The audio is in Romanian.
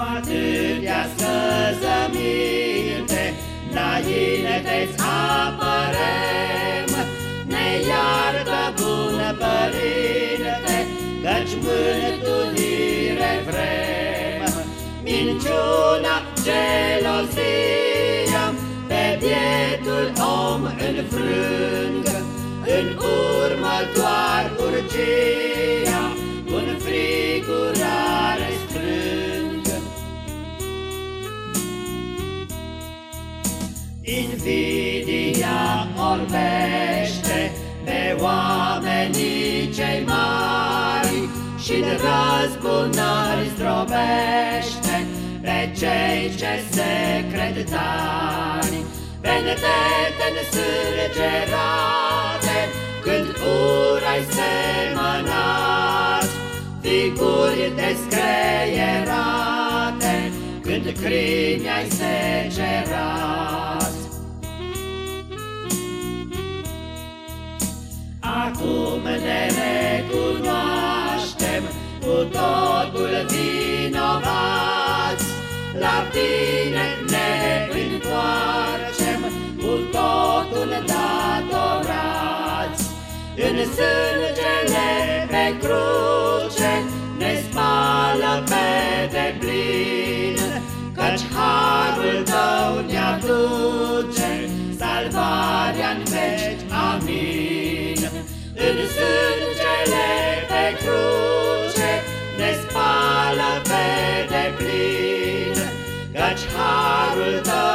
Cu atâtea scăzăminte, înainte-ți apărem, ne iartă, bună Părinte, căci mântuire vrem. Minciuna, gelozia, pe bietul om înfrâng, în urmă doar urgia, Invidia orbește pe oamenii cei mari și-n răzbunări zdrobește pe cei ce se cred tari. Venete-te sângerate când ura-i semănați, figuri descreierate când crimii-ai secerat. totul vinovați, la tine ne întoarcem, cu totul datorați. În sângele pe cruce ne spală pe deplin, căci harul tău ne aduce salvarea în veci. Amin. În sângele much harder